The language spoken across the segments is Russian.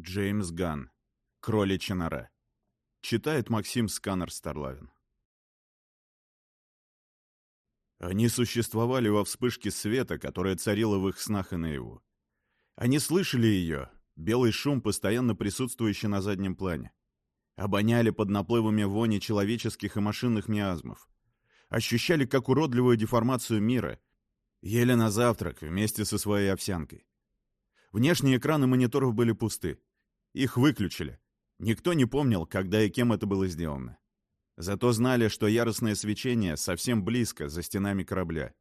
Джеймс Ган. Кроличья нора. Читает Максим Сканер Старлавин. Они существовали во вспышке света, которая царила в их снах и наяву. Они слышали ее, белый шум, постоянно присутствующий на заднем плане. Обоняли под наплывами вони человеческих и машинных миазмов. Ощущали как уродливую деформацию мира. Ели на завтрак вместе со своей овсянкой. Внешние экраны мониторов были пусты. Их выключили. Никто не помнил, когда и кем это было сделано. Зато знали, что яростное свечение совсем близко, за стенами корабля.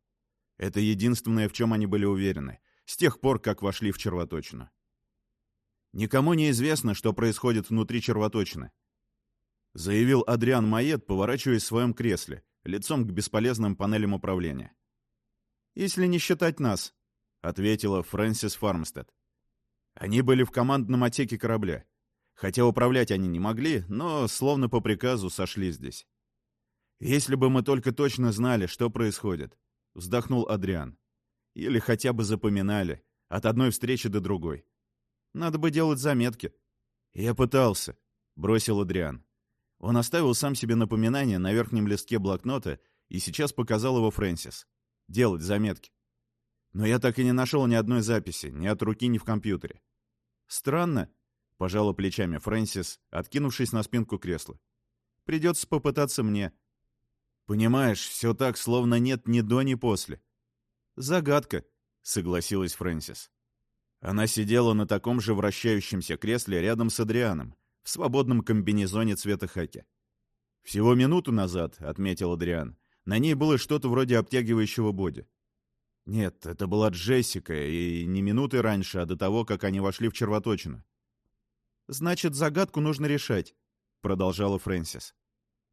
Это единственное, в чем они были уверены, с тех пор, как вошли в червоточину. Никому не известно, что происходит внутри червоточины. Заявил Адриан Майет, поворачиваясь в своем кресле, лицом к бесполезным панелям управления. «Если не считать нас», — ответила Фрэнсис Фармстед. Они были в командном отсеке корабля. Хотя управлять они не могли, но словно по приказу сошли здесь. «Если бы мы только точно знали, что происходит», — вздохнул Адриан. «Или хотя бы запоминали, от одной встречи до другой. Надо бы делать заметки». «Я пытался», — бросил Адриан. Он оставил сам себе напоминание на верхнем листке блокнота и сейчас показал его Фрэнсис. «Делать заметки». Но я так и не нашел ни одной записи, ни от руки, ни в компьютере. «Странно», — пожала плечами Фрэнсис, откинувшись на спинку кресла. «Придется попытаться мне». «Понимаешь, все так, словно нет ни до, ни после». «Загадка», — согласилась Фрэнсис. Она сидела на таком же вращающемся кресле рядом с Адрианом, в свободном комбинезоне цвета хаки. «Всего минуту назад», — отметил Адриан, — «на ней было что-то вроде обтягивающего боди. Нет, это была Джессика, и не минуты раньше, а до того, как они вошли в червоточину. «Значит, загадку нужно решать», — продолжала Фрэнсис.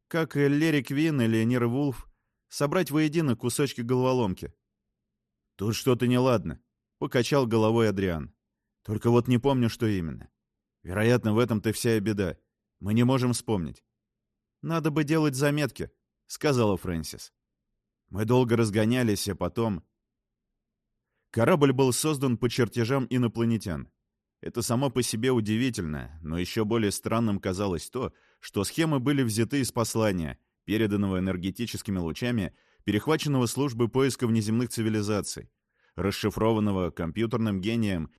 «Как и Лерри Квин или Нир Вулф, собрать воедино кусочки головоломки». «Тут что-то неладно», — покачал головой Адриан. «Только вот не помню, что именно. Вероятно, в этом-то вся и беда. Мы не можем вспомнить». «Надо бы делать заметки», — сказала Фрэнсис. Мы долго разгонялись, а потом... Корабль был создан по чертежам инопланетян. Это само по себе удивительно, но еще более странным казалось то, что схемы были взяты из послания, переданного энергетическими лучами, перехваченного службы поиска внеземных цивилизаций, расшифрованного компьютерным гением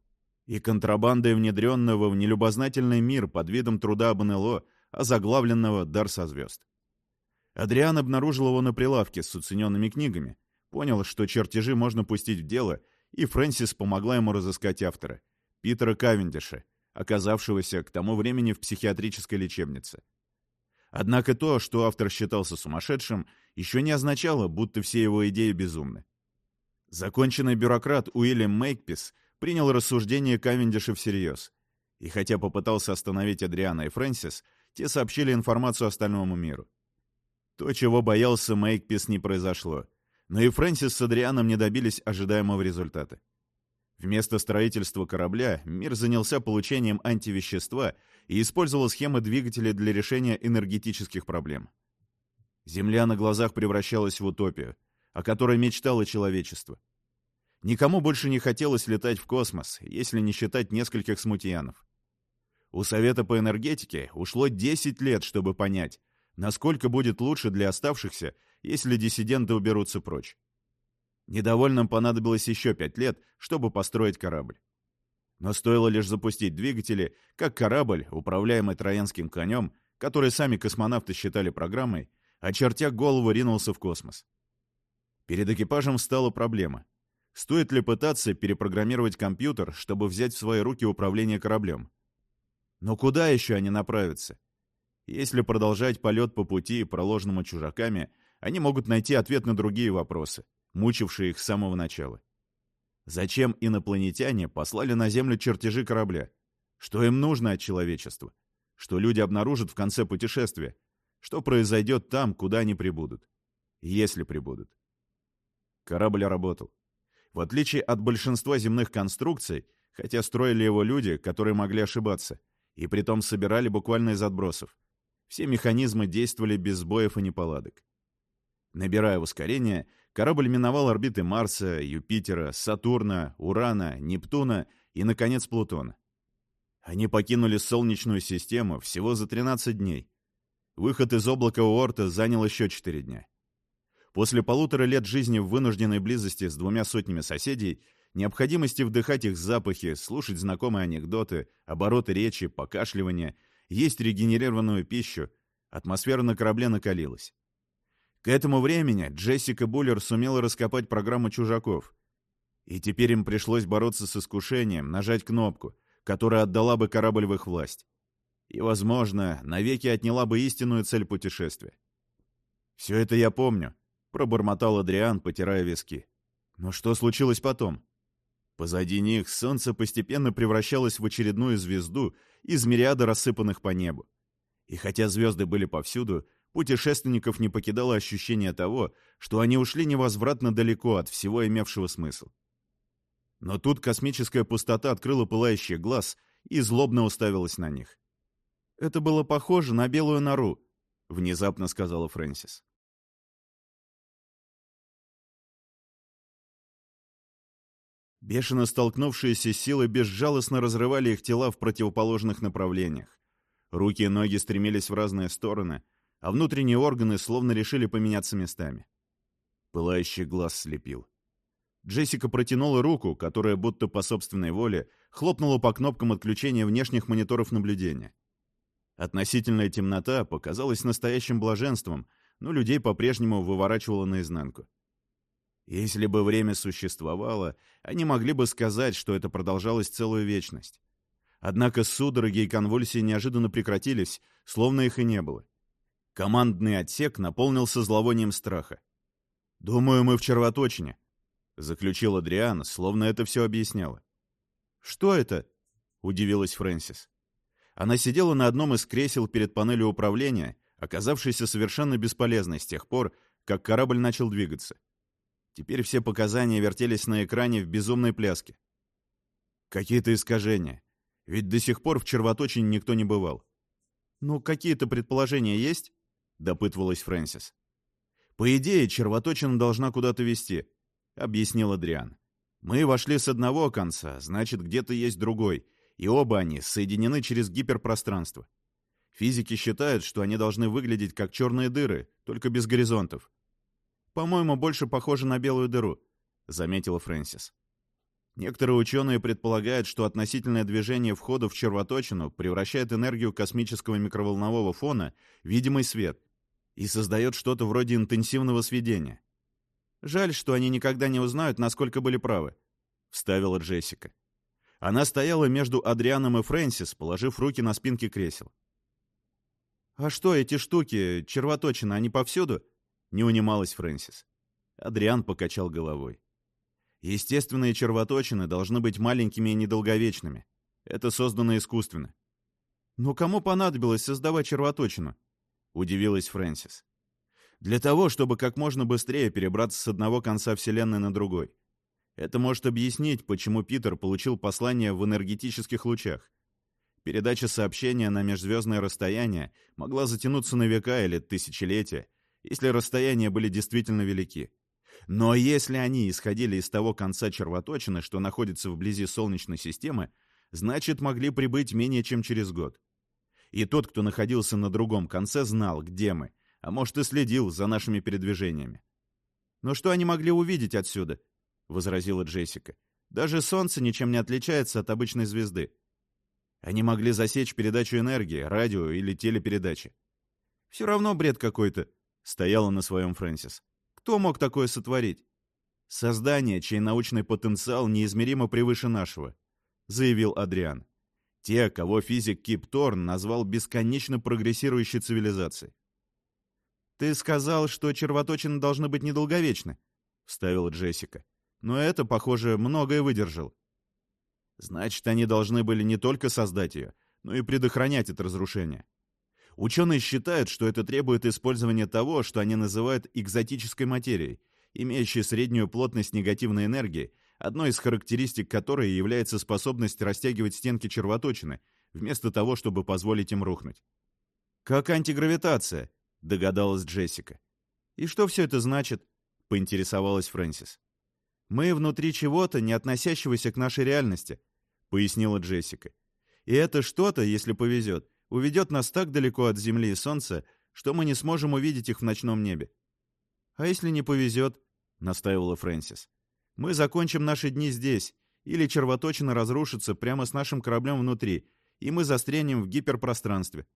и контрабандой внедренного в нелюбознательный мир под видом труда об НЛО, озаглавленного «Дар со звезд». Адриан обнаружил его на прилавке с уцененными книгами, понял, что чертежи можно пустить в дело — и Фрэнсис помогла ему разыскать автора, Питера Кавендиша, оказавшегося к тому времени в психиатрической лечебнице. Однако то, что автор считался сумасшедшим, еще не означало, будто все его идеи безумны. Законченный бюрократ Уильям Мейкпис принял рассуждения Кавендиша всерьез. И хотя попытался остановить Адриана и Фрэнсис, те сообщили информацию остальному миру. То, чего боялся Мейкпис, не произошло — но и Фрэнсис с Адрианом не добились ожидаемого результата. Вместо строительства корабля мир занялся получением антивещества и использовал схемы двигателей для решения энергетических проблем. Земля на глазах превращалась в утопию, о которой мечтало человечество. Никому больше не хотелось летать в космос, если не считать нескольких смутьянов. У Совета по энергетике ушло 10 лет, чтобы понять, насколько будет лучше для оставшихся если диссиденты уберутся прочь. Недовольным понадобилось еще пять лет, чтобы построить корабль. Но стоило лишь запустить двигатели, как корабль, управляемый троянским конем, который сами космонавты считали программой, очертя голову ринулся в космос. Перед экипажем стала проблема. Стоит ли пытаться перепрограммировать компьютер, чтобы взять в свои руки управление кораблем? Но куда еще они направятся? Если продолжать полет по пути, проложенному чужаками, они могут найти ответ на другие вопросы, мучившие их с самого начала. Зачем инопланетяне послали на Землю чертежи корабля? Что им нужно от человечества? Что люди обнаружат в конце путешествия? Что произойдет там, куда они прибудут? Если прибудут. Корабль работал. В отличие от большинства земных конструкций, хотя строили его люди, которые могли ошибаться, и притом собирали буквально из отбросов, все механизмы действовали без сбоев и неполадок. Набирая ускорение, корабль миновал орбиты Марса, Юпитера, Сатурна, Урана, Нептуна и, наконец, Плутона. Они покинули Солнечную систему всего за 13 дней. Выход из облака Уорта занял еще 4 дня. После полутора лет жизни в вынужденной близости с двумя сотнями соседей, необходимости вдыхать их запахи, слушать знакомые анекдоты, обороты речи, покашливания, есть регенерированную пищу, атмосфера на корабле накалилась. К этому времени Джессика Буллер сумела раскопать программу чужаков. И теперь им пришлось бороться с искушением, нажать кнопку, которая отдала бы корабль в их власть. И, возможно, навеки отняла бы истинную цель путешествия. «Все это я помню», — пробормотал Адриан, потирая виски. «Но что случилось потом?» Позади них солнце постепенно превращалось в очередную звезду из мириада рассыпанных по небу. И хотя звезды были повсюду, путешественников не покидало ощущение того, что они ушли невозвратно далеко от всего имевшего смысл. Но тут космическая пустота открыла пылающий глаз и злобно уставилась на них. «Это было похоже на белую нору», — внезапно сказала Фрэнсис. Бешено столкнувшиеся силы безжалостно разрывали их тела в противоположных направлениях. Руки и ноги стремились в разные стороны, а внутренние органы словно решили поменяться местами. Пылающий глаз слепил. Джессика протянула руку, которая будто по собственной воле хлопнула по кнопкам отключения внешних мониторов наблюдения. Относительная темнота показалась настоящим блаженством, но людей по-прежнему выворачивала наизнанку. Если бы время существовало, они могли бы сказать, что это продолжалось целую вечность. Однако судороги и конвульсии неожиданно прекратились, словно их и не было. Командный отсек наполнился зловонием страха. «Думаю, мы в червоточине», — заключил Адриан, словно это все объясняло. «Что это?» — удивилась Фрэнсис. Она сидела на одном из кресел перед панелью управления, оказавшейся совершенно бесполезной с тех пор, как корабль начал двигаться. Теперь все показания вертелись на экране в безумной пляске. Какие-то искажения. Ведь до сих пор в червоточине никто не бывал. «Ну, какие-то предположения есть?» — допытывалась Фрэнсис. «По идее, червоточина должна куда-то вести», — объяснил Адриан. «Мы вошли с одного конца, значит, где-то есть другой, и оба они соединены через гиперпространство. Физики считают, что они должны выглядеть как черные дыры, только без горизонтов. «По-моему, больше похоже на белую дыру», — заметила Фрэнсис. Некоторые ученые предполагают, что относительное движение входа в червоточину превращает энергию космического микроволнового фона в видимый свет и создает что-то вроде интенсивного сведения. «Жаль, что они никогда не узнают, насколько были правы», — вставила Джессика. Она стояла между Адрианом и Фрэнсис, положив руки на спинки кресел. «А что, эти штуки, червоточина, они повсюду?» Не унималась Фрэнсис. Адриан покачал головой. Естественные червоточины должны быть маленькими и недолговечными. Это создано искусственно. Но кому понадобилось создавать червоточину? Удивилась Фрэнсис. Для того, чтобы как можно быстрее перебраться с одного конца Вселенной на другой. Это может объяснить, почему Питер получил послание в энергетических лучах. Передача сообщения на межзвездное расстояние могла затянуться на века или тысячелетия, если расстояния были действительно велики. Но если они исходили из того конца червоточины, что находится вблизи Солнечной системы, значит, могли прибыть менее чем через год. И тот, кто находился на другом конце, знал, где мы, а может и следил за нашими передвижениями. «Но что они могли увидеть отсюда?» — возразила Джессика. «Даже Солнце ничем не отличается от обычной звезды. Они могли засечь передачу энергии, радио или телепередачи. Все равно бред какой-то, стояла на своем Фрэнсис. Кто мог такое сотворить? Создание, чей научный потенциал неизмеримо превыше нашего, заявил Адриан. Те, кого физик Кип Торн назвал бесконечно прогрессирующей цивилизацией. «Ты сказал, что червоточины должны быть недолговечны», — вставила Джессика. «Но это, похоже, многое выдержал». «Значит, они должны были не только создать ее, но и предохранять от разрушения», Ученые считают, что это требует использования того, что они называют экзотической материей, имеющей среднюю плотность негативной энергии, одной из характеристик которой является способность растягивать стенки червоточины, вместо того, чтобы позволить им рухнуть. «Как антигравитация», — догадалась Джессика. «И что все это значит?» — поинтересовалась Фрэнсис. «Мы внутри чего-то, не относящегося к нашей реальности», — пояснила Джессика. И это что-то, если повезет, уведет нас так далеко от Земли и Солнца, что мы не сможем увидеть их в ночном небе. А если не повезет, — настаивала Фрэнсис, — мы закончим наши дни здесь, или червоточина разрушится прямо с нашим кораблем внутри, и мы застрянем в гиперпространстве.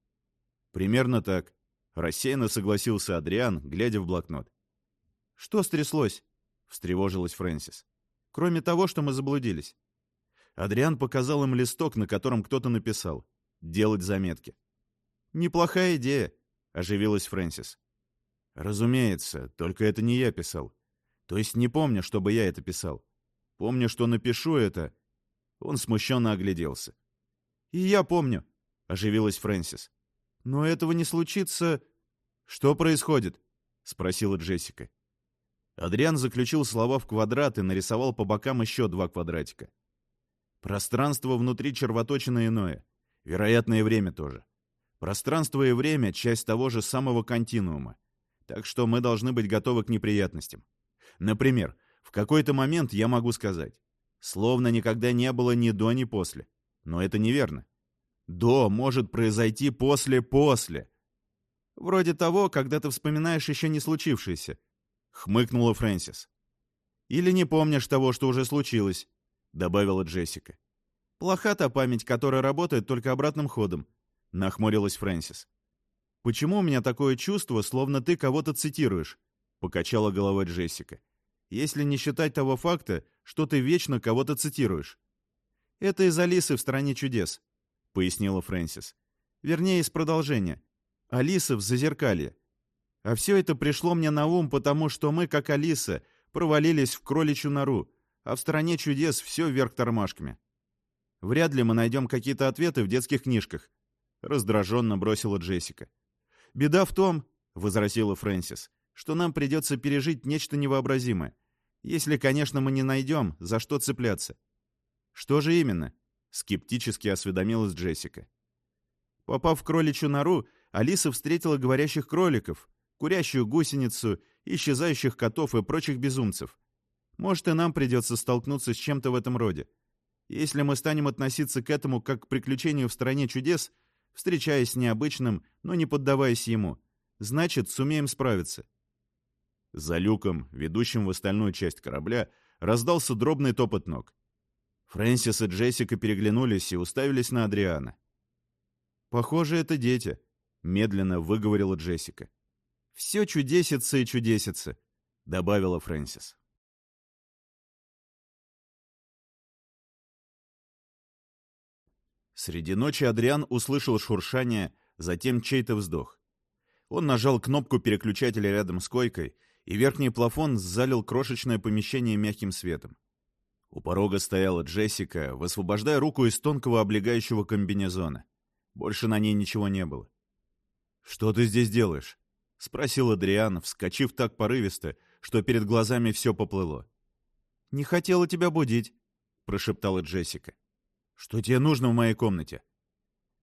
Примерно так. Рассеянно согласился Адриан, глядя в блокнот. Что стряслось? Встревожилась Фрэнсис. Кроме того, что мы заблудились. Адриан показал им листок, на котором кто-то написал «Делать заметки». «Неплохая идея», — оживилась Фрэнсис. «Разумеется, только это не я писал. То есть не помню, чтобы я это писал. Помню, что напишу это...» Он смущенно огляделся. «И я помню», — оживилась Фрэнсис. «Но этого не случится...» «Что происходит?» — спросила Джессика. Адриан заключил слова в квадрат и нарисовал по бокам еще два квадратика. Пространство внутри червоточина иное. Вероятно, и время тоже. Пространство и время — часть того же самого континуума. Так что мы должны быть готовы к неприятностям. Например, в какой-то момент я могу сказать, словно никогда не было ни до, ни после. Но это неверно. До может произойти после-после. Вроде того, когда ты вспоминаешь еще не случившееся, — хмыкнула Фрэнсис. «Или не помнишь того, что уже случилось», — добавила Джессика. «Плоха та память, которая работает только обратным ходом», — нахмурилась Фрэнсис. «Почему у меня такое чувство, словно ты кого-то цитируешь?» — покачала головой Джессика. «Если не считать того факта, что ты вечно кого-то цитируешь». «Это из Алисы в «Стране чудес», — пояснила Фрэнсис. «Вернее, из продолжения. Алиса в «Зазеркалье». А все это пришло мне на ум, потому что мы, как Алиса, провалились в кроличью нору, а в стране чудес все вверх тормашками. Вряд ли мы найдем какие-то ответы в детских книжках. Раздраженно бросила Джессика. Беда в том, возразила Фрэнсис, что нам придется пережить нечто невообразимое. Если, конечно, мы не найдем, за что цепляться. Что же именно? Скептически осведомилась Джессика. Попав в кроличью нору, Алиса встретила говорящих кроликов, курящую гусеницу, исчезающих котов и прочих безумцев. Может, и нам придется столкнуться с чем-то в этом роде. Если мы станем относиться к этому как к приключению в стране чудес, встречаясь с необычным, но не поддаваясь ему, значит, сумеем справиться. За люком, ведущим в остальную часть корабля, раздался дробный топот ног. Фрэнсис и Джессика переглянулись и уставились на Адриана. «Похоже, это дети», — медленно выговорила Джессика. Все чудесится и чудесится», — добавила Фрэнсис. Среди ночи Адриан услышал шуршание, затем чей-то вздох. Он нажал кнопку переключателя рядом с койкой, и верхний плафон залил крошечное помещение мягким светом. У порога стояла Джессика, высвобождая руку из тонкого облегающего комбинезона. Больше на ней ничего не было. «Что ты здесь делаешь?» — спросил Адриан, вскочив так порывисто, что перед глазами все поплыло. «Не хотела тебя будить», — прошептала Джессика. «Что тебе нужно в моей комнате?»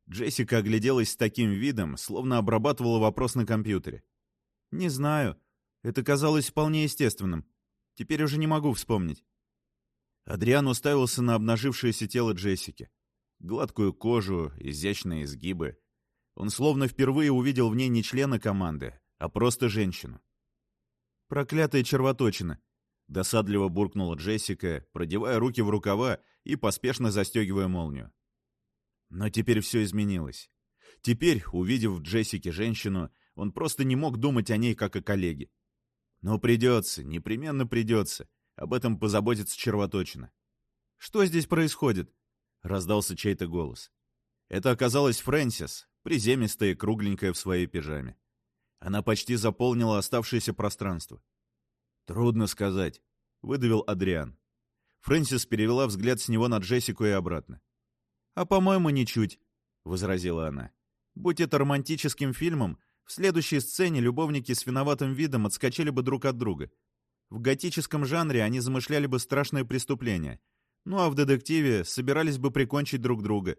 Джессика огляделась с таким видом, словно обрабатывала вопрос на компьютере. «Не знаю. Это казалось вполне естественным. Теперь уже не могу вспомнить». Адриан уставился на обнажившееся тело Джессики. Гладкую кожу, изящные изгибы. Он словно впервые увидел в ней не члена команды, а просто женщину. «Проклятая червоточина!» — досадливо буркнула Джессика, продевая руки в рукава и поспешно застегивая молнию. Но теперь все изменилось. Теперь, увидев в Джессике женщину, он просто не мог думать о ней как о коллеге. Но придется, непременно придется. Об этом позаботится червоточина. «Что здесь происходит?» — раздался чей-то голос. Это оказалась Фрэнсис, приземистая и кругленькая в своей пижаме. Она почти заполнила оставшееся пространство. «Трудно сказать», — выдавил Адриан. Фрэнсис перевела взгляд с него на Джессику и обратно. «А, по-моему, ничуть», — возразила она. «Будь это романтическим фильмом, в следующей сцене любовники с виноватым видом отскочили бы друг от друга. В готическом жанре они замышляли бы страшное преступление, ну а в детективе собирались бы прикончить друг друга».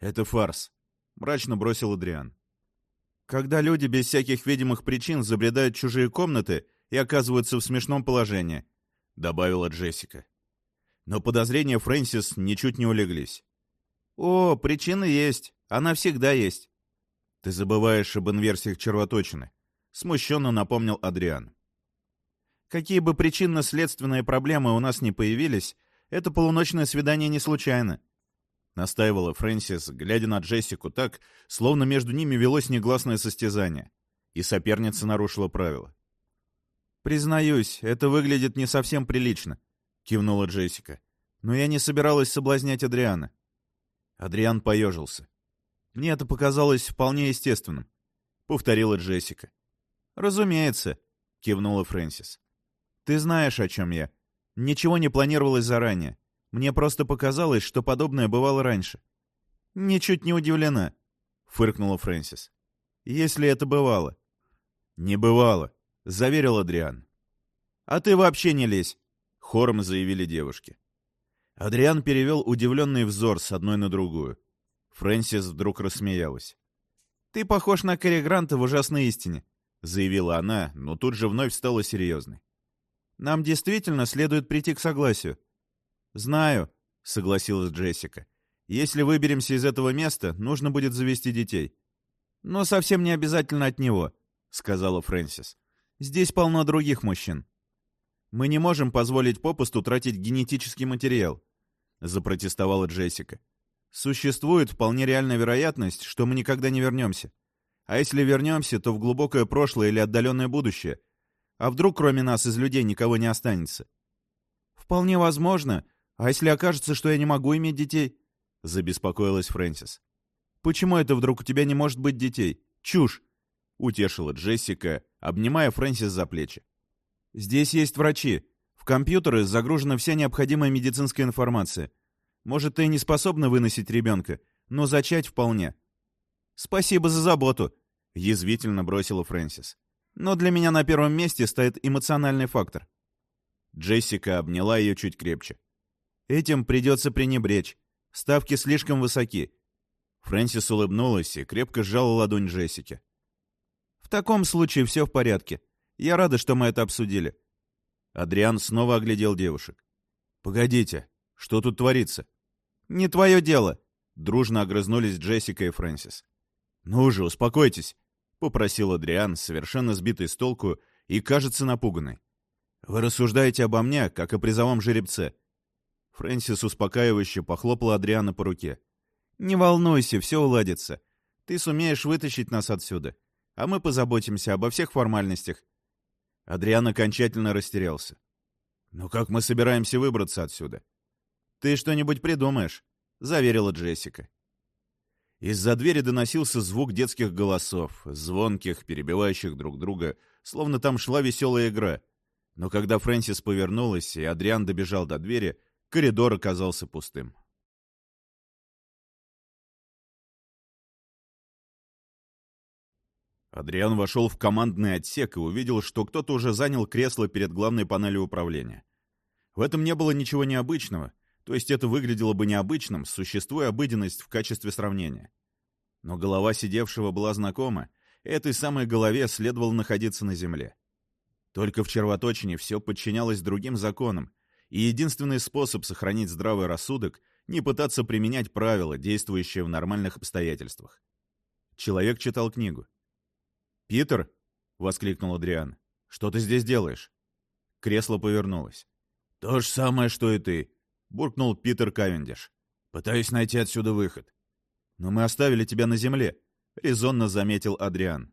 «Это фарс», — мрачно бросил Адриан. Когда люди без всяких видимых причин забредают в чужие комнаты и оказываются в смешном положении», — добавила Джессика. Но подозрения Фрэнсис ничуть не улеглись. О, причина есть. Она всегда есть. Ты забываешь об инверсиях червоточины. Смущенно напомнил Адриан. Какие бы причинно-следственные проблемы у нас не появились, это полуночное свидание не случайно. Настаивала Фрэнсис, глядя на Джессику так, словно между ними велось негласное состязание. И соперница нарушила правила. «Признаюсь, это выглядит не совсем прилично», — кивнула Джессика. «Но я не собиралась соблазнять Адриана». Адриан поежился. «Мне это показалось вполне естественным», — повторила Джессика. «Разумеется», — кивнула Фрэнсис. «Ты знаешь, о чем я. Ничего не планировалось заранее. Мне просто показалось, что подобное бывало раньше». «Ничуть не удивлена», — фыркнула Фрэнсис. «Если это бывало». «Не бывало», — заверил Адриан. «А ты вообще не лезь», — хором заявили девушки. Адриан перевел удивленный взор с одной на другую. Фрэнсис вдруг рассмеялась. «Ты похож на Кэрри Гранта в ужасной истине», — заявила она, но тут же вновь стала серьезной. «Нам действительно следует прийти к согласию». «Знаю», — согласилась Джессика. «Если выберемся из этого места, нужно будет завести детей». «Но совсем не обязательно от него», — сказала Фрэнсис. «Здесь полно других мужчин». «Мы не можем позволить попусту тратить генетический материал», — запротестовала Джессика. «Существует вполне реальная вероятность, что мы никогда не вернемся. А если вернемся, то в глубокое прошлое или отдаленное будущее. А вдруг кроме нас из людей никого не останется?» «Вполне возможно. А если окажется, что я не могу иметь детей?» — забеспокоилась Фрэнсис. «Почему это вдруг у тебя не может быть детей? Чушь!» — утешила Джессика, обнимая Фрэнсис за плечи. Здесь есть врачи. В компьютеры загружена вся необходимая медицинская информация. Может, ты не способна выносить ребенка, но зачать вполне. Спасибо за заботу, язвительно бросила Фрэнсис. Но для меня на первом месте стоит эмоциональный фактор. Джессика обняла ее чуть крепче. Этим придется пренебречь. Ставки слишком высоки. Фрэнсис улыбнулась и крепко сжала ладонь Джессики. В таком случае все в порядке. Я рада, что мы это обсудили». Адриан снова оглядел девушек. «Погодите, что тут творится?» «Не твое дело!» Дружно огрызнулись Джессика и Фрэнсис. «Ну же, успокойтесь!» — попросил Адриан, совершенно сбитый с толку и, кажется, напуганный. «Вы рассуждаете обо мне, как о призовом жеребце». Фрэнсис успокаивающе похлопала Адриана по руке. «Не волнуйся, все уладится. Ты сумеешь вытащить нас отсюда, а мы позаботимся обо всех формальностях. Адриан окончательно растерялся. «Ну как мы собираемся выбраться отсюда?» «Ты что-нибудь придумаешь», — заверила Джессика. Из-за двери доносился звук детских голосов, звонких, перебивающих друг друга, словно там шла веселая игра. Но когда Фрэнсис повернулась и Адриан добежал до двери, коридор оказался пустым. Адриан вошел в командный отсек и увидел, что кто-то уже занял кресло перед главной панелью управления. В этом не было ничего необычного, то есть это выглядело бы необычным, существуя обыденность в качестве сравнения. Но голова сидевшего была знакома, этой самой голове следовало находиться на земле. Только в червоточине все подчинялось другим законам, и единственный способ сохранить здравый рассудок — не пытаться применять правила, действующие в нормальных обстоятельствах. Человек читал книгу. «Питер!» — воскликнул Адриан. «Что ты здесь делаешь?» Кресло повернулось. «То же самое, что и ты», — буркнул Питер Кавендиш. «Пытаюсь найти отсюда выход». «Но мы оставили тебя на земле», — резонно заметил Адриан.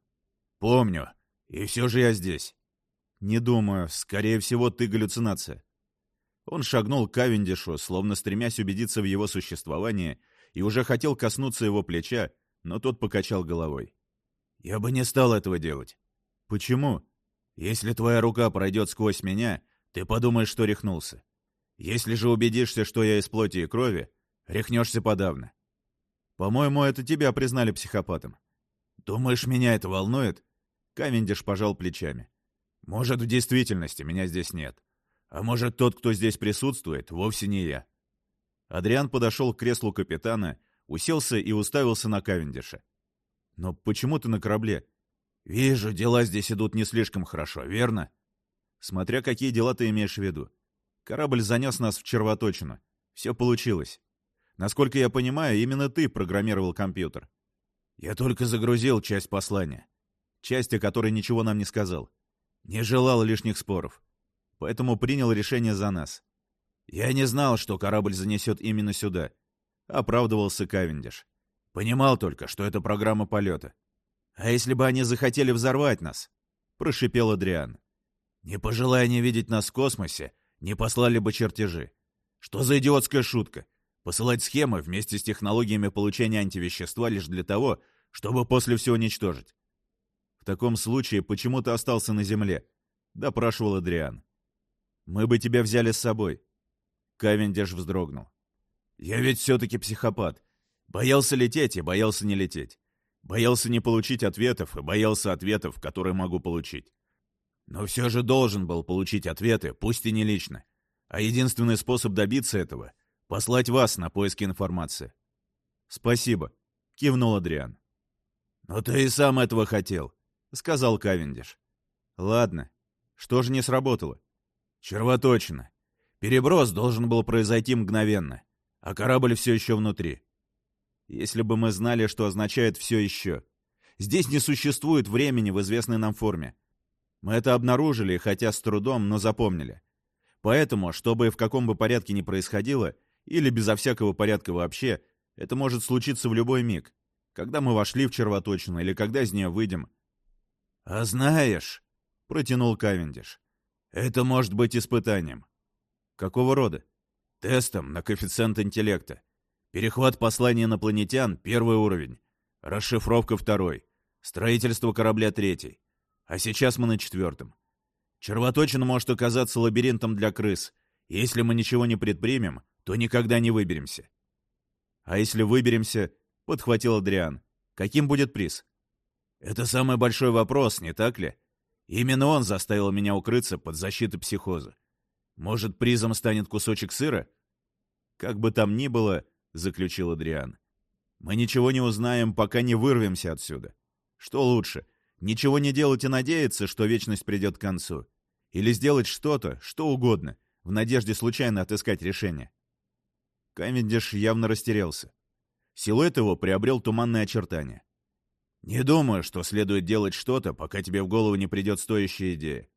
«Помню. И все же я здесь». «Не думаю. Скорее всего, ты галлюцинация». Он шагнул к Кавендишу, словно стремясь убедиться в его существовании, и уже хотел коснуться его плеча, но тот покачал головой. Я бы не стал этого делать. Почему? Если твоя рука пройдет сквозь меня, ты подумаешь, что рехнулся. Если же убедишься, что я из плоти и крови, рехнешься подавно. По-моему, это тебя признали психопатом. Думаешь, меня это волнует? Кавендиш пожал плечами. Может, в действительности меня здесь нет. А может, тот, кто здесь присутствует, вовсе не я. Адриан подошел к креслу капитана, уселся и уставился на Кавендиша. Но почему ты на корабле? Вижу, дела здесь идут не слишком хорошо, верно? Смотря какие дела ты имеешь в виду. Корабль занес нас в червоточину. Все получилось. Насколько я понимаю, именно ты программировал компьютер. Я только загрузил часть послания. Часть, о которой ничего нам не сказал. Не желал лишних споров. Поэтому принял решение за нас. Я не знал, что корабль занесет именно сюда. Оправдывался Кавендиш. Понимал только, что это программа полета. А если бы они захотели взорвать нас? Прошипел Адриан. Не пожелая не видеть нас в космосе, не послали бы чертежи. Что за идиотская шутка? Посылать схемы вместе с технологиями получения антивещества лишь для того, чтобы после все уничтожить. В таком случае почему ты остался на Земле? Допрашивал Адриан. Мы бы тебя взяли с собой. Кавендиш вздрогнул. Я ведь все-таки психопат. Боялся лететь и боялся не лететь. Боялся не получить ответов и боялся ответов, которые могу получить. Но все же должен был получить ответы, пусть и не лично. А единственный способ добиться этого — послать вас на поиски информации. «Спасибо», — кивнул Адриан. «Но ты и сам этого хотел», — сказал Кавендиш. «Ладно. Что же не сработало?» «Червоточина. Переброс должен был произойти мгновенно, а корабль все еще внутри. Если бы мы знали, что означает «все еще». Здесь не существует времени в известной нам форме. Мы это обнаружили, хотя с трудом, но запомнили. Поэтому, чтобы в каком бы порядке ни происходило, или безо всякого порядка вообще, это может случиться в любой миг. Когда мы вошли в червоточину или когда из нее выйдем. «А знаешь», — протянул Кавендиш, — «это может быть испытанием». «Какого рода?» «Тестом на коэффициент интеллекта. Перехват послания инопланетян — первый уровень. Расшифровка — второй. Строительство корабля — третий. А сейчас мы на четвертом. Червоточина может оказаться лабиринтом для крыс. Если мы ничего не предпримем, то никогда не выберемся. А если выберемся, — подхватил Адриан, — каким будет приз? Это самый большой вопрос, не так ли? Именно он заставил меня укрыться под защитой психоза. Может, призом станет кусочек сыра? Как бы там ни было, — заключил Адриан, — мы ничего не узнаем, пока не вырвемся отсюда. Что лучше — Ничего не делать и надеяться, что вечность придет к концу. Или сделать что-то, что угодно, в надежде случайно отыскать решение. Кавендиш явно растерялся. Силуэт его приобрел туманные очертания. «Не думаю, что следует делать что-то, пока тебе в голову не придет стоящая идея».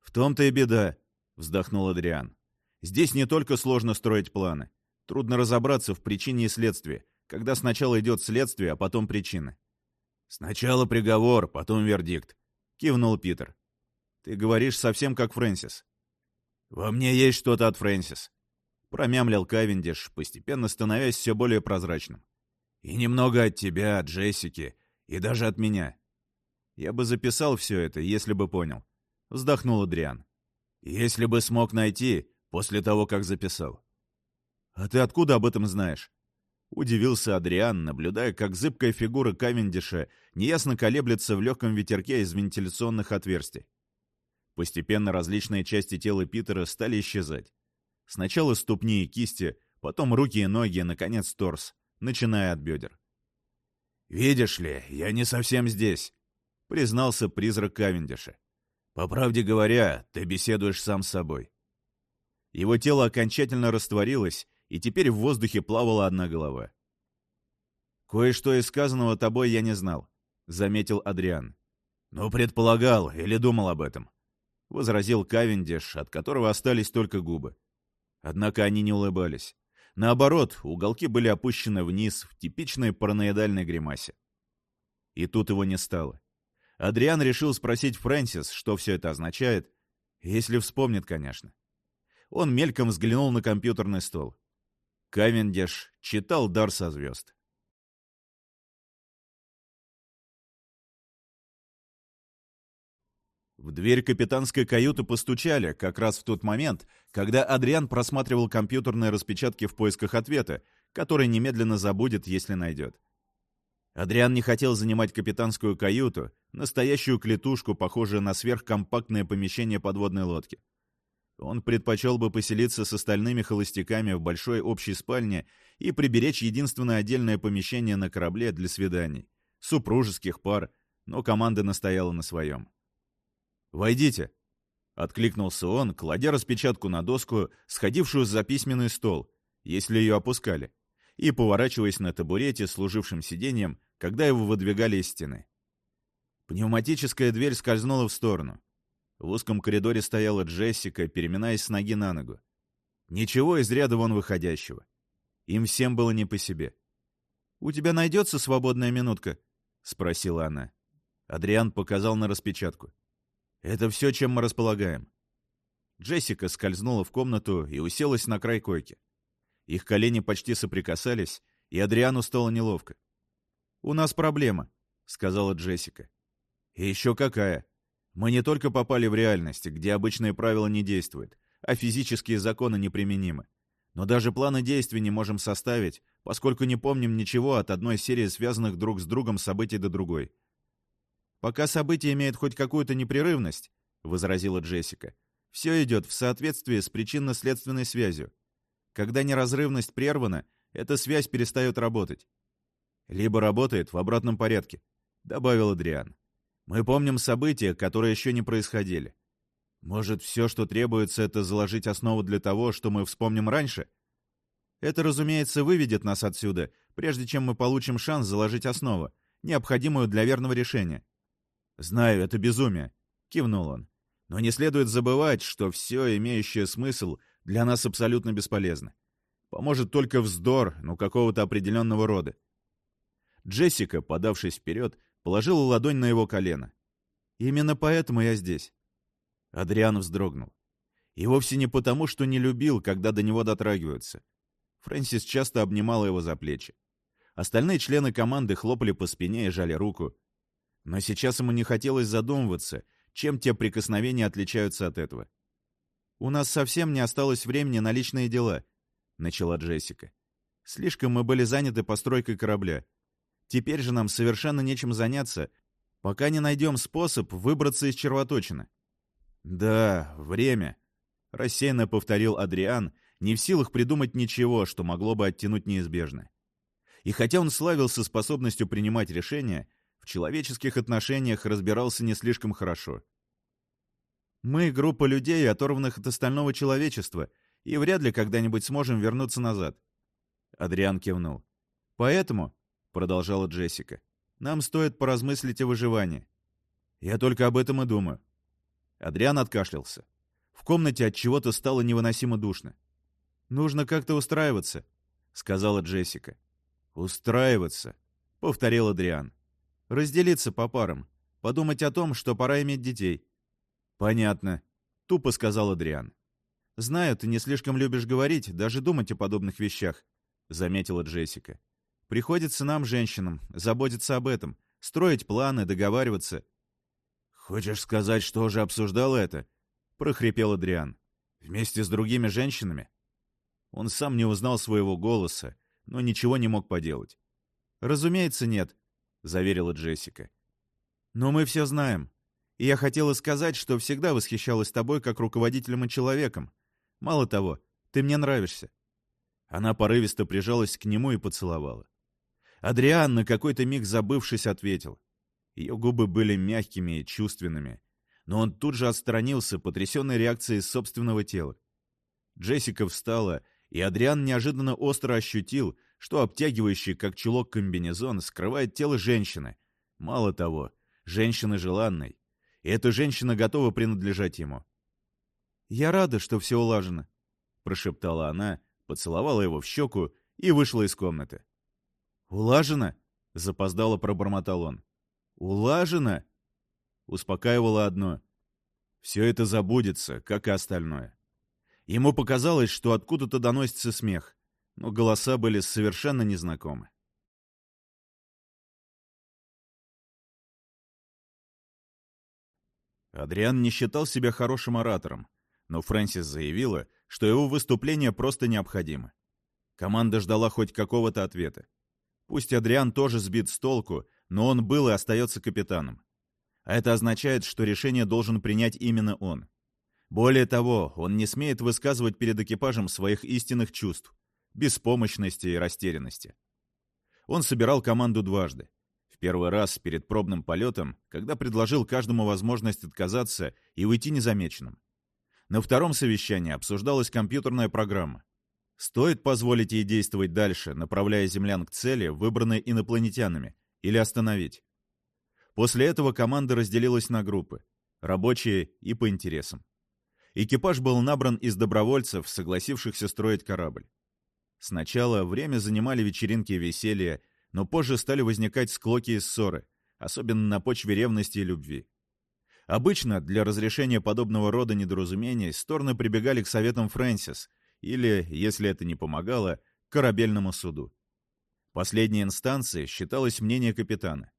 «В том-то и беда», — вздохнул Адриан. «Здесь не только сложно строить планы. Трудно разобраться в причине и следствии, когда сначала идет следствие, а потом причина. «Сначала приговор, потом вердикт», — кивнул Питер. «Ты говоришь совсем как Фрэнсис». «Во мне есть что-то от Фрэнсис», — промямлил Кавендиш, постепенно становясь все более прозрачным. «И немного от тебя, от Джессики, и даже от меня». «Я бы записал все это, если бы понял», — вздохнул Адриан. «Если бы смог найти, после того, как записал». «А ты откуда об этом знаешь?» Удивился Адриан, наблюдая, как зыбкая фигура Кавендиша неясно колеблется в легком ветерке из вентиляционных отверстий. Постепенно различные части тела Питера стали исчезать. Сначала ступни и кисти, потом руки и ноги, наконец торс, начиная от бедер. «Видишь ли, я не совсем здесь», — признался призрак Кавендиша. «По правде говоря, ты беседуешь сам с собой». Его тело окончательно растворилось, и теперь в воздухе плавала одна голова. «Кое-что из сказанного тобой я не знал», — заметил Адриан. «Ну, предполагал или думал об этом», — возразил Кавендиш, от которого остались только губы. Однако они не улыбались. Наоборот, уголки были опущены вниз в типичной параноидальной гримасе. И тут его не стало. Адриан решил спросить Фрэнсис, что все это означает, если вспомнит, конечно. Он мельком взглянул на компьютерный стол. Кавендиш читал «Дар со звезд». В дверь капитанской каюты постучали как раз в тот момент, когда Адриан просматривал компьютерные распечатки в поисках ответа, который немедленно забудет, если найдет. Адриан не хотел занимать капитанскую каюту, настоящую клетушку, похожую на сверхкомпактное помещение подводной лодки. Он предпочел бы поселиться с остальными холостяками в большой общей спальне и приберечь единственное отдельное помещение на корабле для свиданий, супружеских пар, но команда настояла на своем. «Войдите!» — откликнулся он, кладя распечатку на доску, сходившую за письменный стол, если ее опускали, и поворачиваясь на табурете, служившим сиденьем, когда его выдвигали из стены. Пневматическая дверь скользнула в сторону. В узком коридоре стояла Джессика, переминаясь с ноги на ногу. Ничего из ряда вон выходящего. Им всем было не по себе. «У тебя найдется свободная минутка?» — спросила она. Адриан показал на распечатку. «Это все, чем мы располагаем». Джессика скользнула в комнату и уселась на край койки. Их колени почти соприкасались, и Адриану стало неловко. «У нас проблема», — сказала Джессика. «И еще какая. Мы не только попали в реальность, где обычные правила не действуют, а физические законы неприменимы. Но даже планы действий не можем составить, поскольку не помним ничего от одной серии связанных друг с другом событий до другой. «Пока событие имеет хоть какую-то непрерывность», — возразила Джессика, — «все идет в соответствии с причинно-следственной связью. Когда неразрывность прервана, эта связь перестает работать. Либо работает в обратном порядке», — добавил Адриан. «Мы помним события, которые еще не происходили. Может, все, что требуется, это заложить основу для того, что мы вспомним раньше? Это, разумеется, выведет нас отсюда, прежде чем мы получим шанс заложить основу, необходимую для верного решения. «Знаю, это безумие», — кивнул он. «Но не следует забывать, что все, имеющее смысл, для нас абсолютно бесполезно. Поможет только вздор, ну, какого-то определенного рода». Джессика, подавшись вперед, положила ладонь на его колено. «Именно поэтому я здесь. Адриан вздрогнул. И вовсе не потому, что не любил, когда до него дотрагиваются. Фрэнсис часто обнимала его за плечи. Остальные члены команды хлопали по спине и жали руку. Но сейчас ему не хотелось задумываться, чем те прикосновения отличаются от этого. «У нас совсем не осталось времени на личные дела», — начала Джессика. «Слишком мы были заняты постройкой корабля. Теперь же нам совершенно нечем заняться, пока не найдем способ выбраться из червоточины. «Да, время», — рассеянно повторил Адриан, не в силах придумать ничего, что могло бы оттянуть неизбежное. И хотя он славился способностью принимать решения, в человеческих отношениях разбирался не слишком хорошо. «Мы — группа людей, оторванных от остального человечества, и вряд ли когда-нибудь сможем вернуться назад». Адриан кивнул. «Поэтому», — продолжала Джессика, — «нам стоит поразмыслить о выживании. Я только об этом и думаю. Адриан откашлялся. В комнате от чего-то стало невыносимо душно. Нужно как-то устраиваться, сказала Джессика. Устраиваться, повторил Адриан. Разделиться по парам, подумать о том, что пора иметь детей. Понятно, тупо сказал Адриан. Знаю, ты не слишком любишь говорить, даже думать о подобных вещах, заметила Джессика. Приходится нам, женщинам, заботиться об этом, строить планы, договариваться. «Хочешь сказать, что уже обсуждал это?» — прохрипел Адриан. «Вместе с другими женщинами?» Он сам не узнал своего голоса, но ничего не мог поделать. «Разумеется, нет», — заверила Джессика. «Но мы все знаем. И я хотела сказать, что всегда восхищалась тобой как руководителем и человеком. Мало того, ты мне нравишься». Она порывисто прижалась к нему и поцеловала. Адриан, на какой-то миг забывшись, ответил. Ее губы были мягкими и чувственными. Но он тут же отстранился, потрясенной реакцией собственного тела. Джессика встала, и Адриан неожиданно остро ощутил, что обтягивающий, как чулок, комбинезон скрывает тело женщины. Мало того, женщины желанной. И эта женщина готова принадлежать ему. «Я рада, что все улажено», — прошептала она, поцеловала его в щеку и вышла из комнаты. «Улажено?» — запоздало пробормотал он. Улажено? Успокаивало одно. Все это забудется, как и остальное. Ему показалось, что откуда-то доносится смех, но голоса были совершенно незнакомы. Адриан не считал себя хорошим оратором, но Фрэнсис заявила, что его выступление просто необходимо. Команда ждала хоть какого-то ответа. Пусть Адриан тоже сбит с толку, но он был и остается капитаном. А это означает, что решение должен принять именно он. Более того, он не смеет высказывать перед экипажем своих истинных чувств, беспомощности и растерянности. Он собирал команду дважды. В первый раз перед пробным полетом, когда предложил каждому возможность отказаться и уйти незамеченным. На втором совещании обсуждалась компьютерная программа. Стоит позволить ей действовать дальше, направляя землян к цели, выбранной инопланетянами, или остановить? После этого команда разделилась на группы, рабочие и по интересам. Экипаж был набран из добровольцев, согласившихся строить корабль. Сначала время занимали вечеринки и веселье, но позже стали возникать склоки и ссоры, особенно на почве ревности и любви. Обычно для разрешения подобного рода недоразумений стороны прибегали к советам Фрэнсис или, если это не помогало, корабельному суду. Последней инстанцией считалось мнение капитана.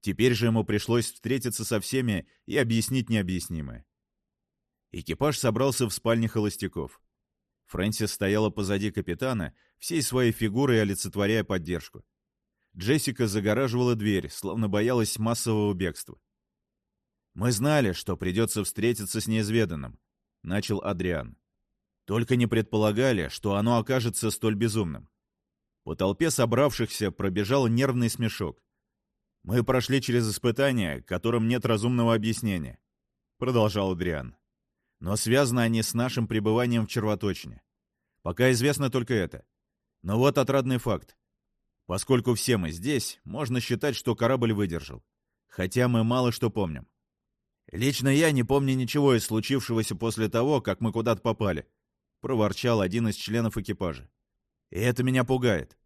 Теперь же ему пришлось встретиться со всеми и объяснить необъяснимое. Экипаж собрался в спальне холостяков. Фрэнсис стояла позади капитана, всей своей фигурой олицетворяя поддержку. Джессика загораживала дверь, словно боялась массового бегства. «Мы знали, что придется встретиться с неизведанным», — начал Адриан. «Только не предполагали, что оно окажется столь безумным». По толпе собравшихся пробежал нервный смешок. «Мы прошли через испытания, которым нет разумного объяснения», — продолжал Адриан. «Но связаны они с нашим пребыванием в червоточине. Пока известно только это. Но вот отрадный факт. Поскольку все мы здесь, можно считать, что корабль выдержал. Хотя мы мало что помним. Лично я не помню ничего из случившегося после того, как мы куда-то попали, проворчал один из членов экипажа. И это меня пугает.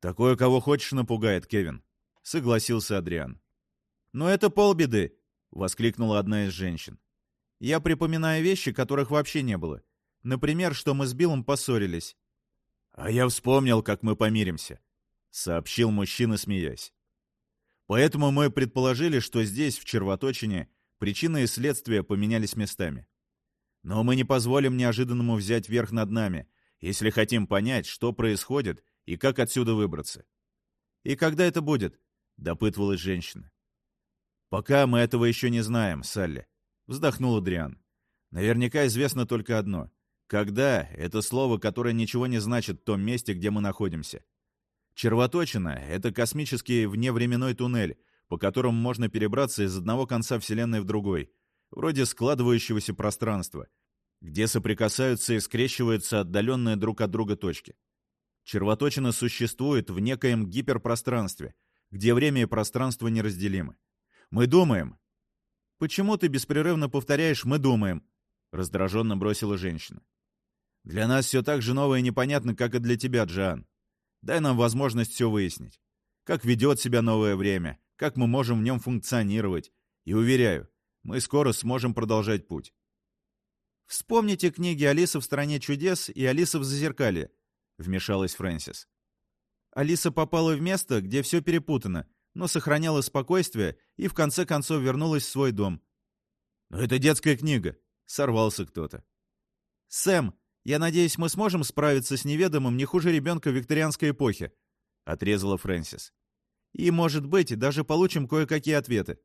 Такое, кого хочешь, напугает, Кевин, согласился Адриан. Но это полбеды, воскликнула одна из женщин. Я припоминаю вещи, которых вообще не было. Например, что мы с Биллом поссорились. А я вспомнил, как мы помиримся, сообщил мужчина, смеясь. Поэтому мы предположили, что здесь, в червоточине, причины и следствия поменялись местами. Но мы не позволим неожиданному взять верх над нами, если хотим понять, что происходит и как отсюда выбраться. «И когда это будет?» — допытывалась женщина. «Пока мы этого еще не знаем, Салли», — вздохнул Адриан. «Наверняка известно только одно. Когда — это слово, которое ничего не значит в том месте, где мы находимся. Червоточина — это космический вневременной туннель, по которому можно перебраться из одного конца Вселенной в другой, вроде складывающегося пространства, где соприкасаются и скрещиваются отдаленные друг от друга точки. Червоточина существует в некоем гиперпространстве, где время и пространство неразделимы. Мы думаем. Почему ты беспрерывно повторяешь «мы думаем»? Раздраженно бросила женщина. Для нас все так же новое и непонятно, как и для тебя, Джоан. Дай нам возможность все выяснить. Как ведет себя новое время, как мы можем в нем функционировать. И уверяю, мы скоро сможем продолжать путь. «Вспомните книги «Алиса в стране чудес» и «Алиса в зазеркалье», — вмешалась Фрэнсис. Алиса попала в место, где все перепутано, но сохраняла спокойствие и в конце концов вернулась в свой дом. «Но это детская книга», — сорвался кто-то. «Сэм, я надеюсь, мы сможем справиться с неведомым не хуже ребенка викторианской эпохи», — отрезала Фрэнсис. И, может быть, даже получим кое-какие ответы.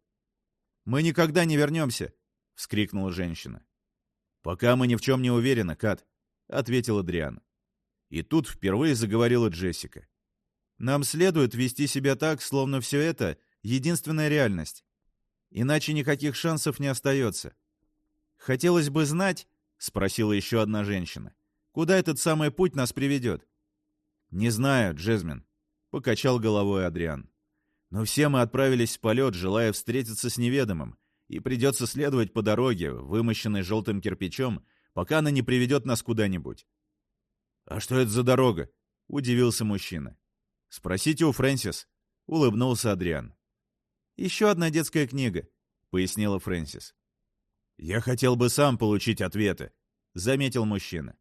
«Мы никогда не вернемся!» — вскрикнула женщина. «Пока мы ни в чем не уверены, Кат», — ответил Адриан. И тут впервые заговорила Джессика. «Нам следует вести себя так, словно все это — единственная реальность. Иначе никаких шансов не остается. Хотелось бы знать, — спросила еще одна женщина, — куда этот самый путь нас приведет?» «Не знаю, Джезмин», — покачал головой Адриан. Но все мы отправились в полет, желая встретиться с неведомым, и придется следовать по дороге, вымощенной желтым кирпичом, пока она не приведет нас куда-нибудь. «А что это за дорога?» — удивился мужчина. «Спросите у Фрэнсис», — улыбнулся Адриан. «Еще одна детская книга», — пояснила Фрэнсис. «Я хотел бы сам получить ответы», — заметил мужчина.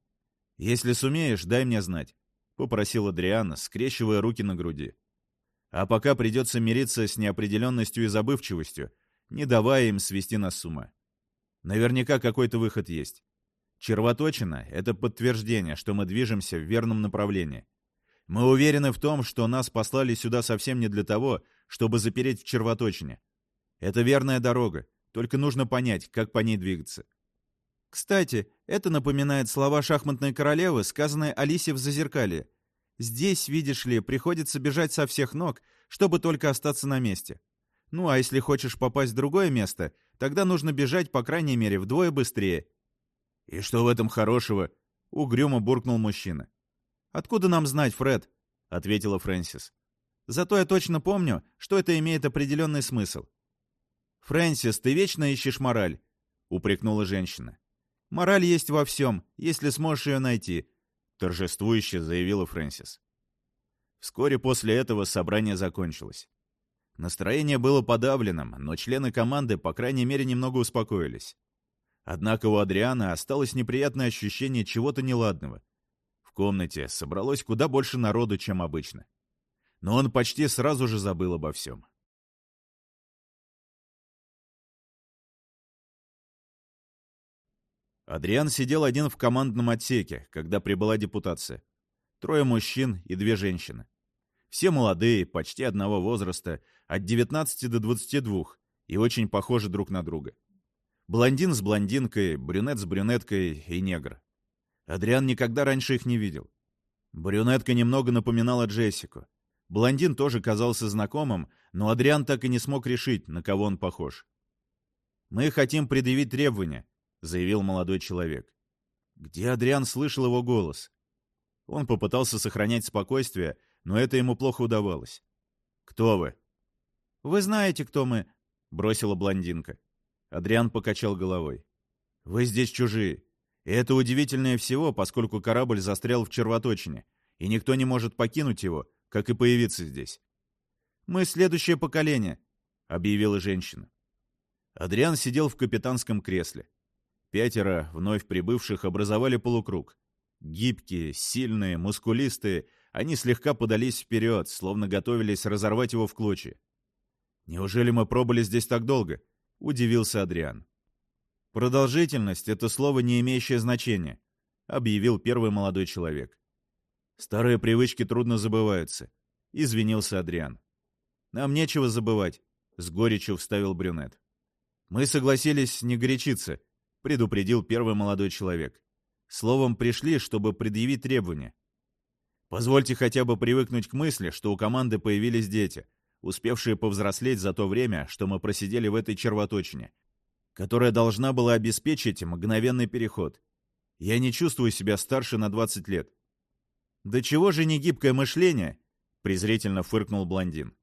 «Если сумеешь, дай мне знать», — попросил Адриан, скрещивая руки на груди. А пока придется мириться с неопределенностью и забывчивостью, не давая им свести нас с ума. Наверняка какой-то выход есть. Червоточина — это подтверждение, что мы движемся в верном направлении. Мы уверены в том, что нас послали сюда совсем не для того, чтобы запереть в червоточине. Это верная дорога, только нужно понять, как по ней двигаться. Кстати, это напоминает слова шахматной королевы, сказанные Алисе в Зазеркалье. Здесь, видишь ли, приходится бежать со всех ног, чтобы только остаться на месте. Ну, а если хочешь попасть в другое место, тогда нужно бежать, по крайней мере, вдвое быстрее. «И что в этом хорошего?» — Угрюмо буркнул мужчина. «Откуда нам знать, Фред?» — ответила Фрэнсис. «Зато я точно помню, что это имеет определенный смысл». «Фрэнсис, ты вечно ищешь мораль», — упрекнула женщина. «Мораль есть во всем, если сможешь ее найти», — торжествующе заявила Фрэнсис. Вскоре после этого собрание закончилось. Настроение было подавленным, но члены команды, по крайней мере, немного успокоились. Однако у Адриана осталось неприятное ощущение чего-то неладного. В комнате собралось куда больше народу, чем обычно. Но он почти сразу же забыл обо всем. Адриан сидел один в командном отсеке, когда прибыла депутация. Трое мужчин и две женщины. Все молодые, почти одного возраста, от 19 до 22, и очень похожи друг на друга. Блондин с блондинкой, брюнет с брюнеткой и негр. Адриан никогда раньше их не видел. Брюнетка немного напоминала Джессику. Блондин тоже казался знакомым, но Адриан так и не смог решить, на кого он похож. «Мы хотим предъявить требования», — заявил молодой человек. Где Адриан слышал его голос? Он попытался сохранять спокойствие, но это ему плохо удавалось. «Кто вы?» «Вы знаете, кто мы», — бросила блондинка. Адриан покачал головой. «Вы здесь чужие. И это удивительнее всего, поскольку корабль застрял в червоточине, и никто не может покинуть его, как и появиться здесь». «Мы следующее поколение», — объявила женщина. Адриан сидел в капитанском кресле. Пятеро вновь прибывших образовали полукруг. Гибкие, сильные, мускулистые — они слегка подались вперед, словно готовились разорвать его в клочья. «Неужели мы пробыли здесь так долго?» — удивился Адриан. «Продолжительность — это слово, не имеющее значения», — объявил первый молодой человек. «Старые привычки трудно забываются», — извинился Адриан. «Нам нечего забывать», — с горечью вставил брюнет. «Мы согласились не горячиться», — предупредил первый молодой человек. «Словом, пришли, чтобы предъявить требования. Позвольте хотя бы привыкнуть к мысли, что у команды появились дети, успевшие повзрослеть за то время, что мы просидели в этой червоточине, которая должна была обеспечить мгновенный переход. Я не чувствую себя старше на 20 лет. «Да чего же не гибкое мышление?» — презрительно фыркнул блондин.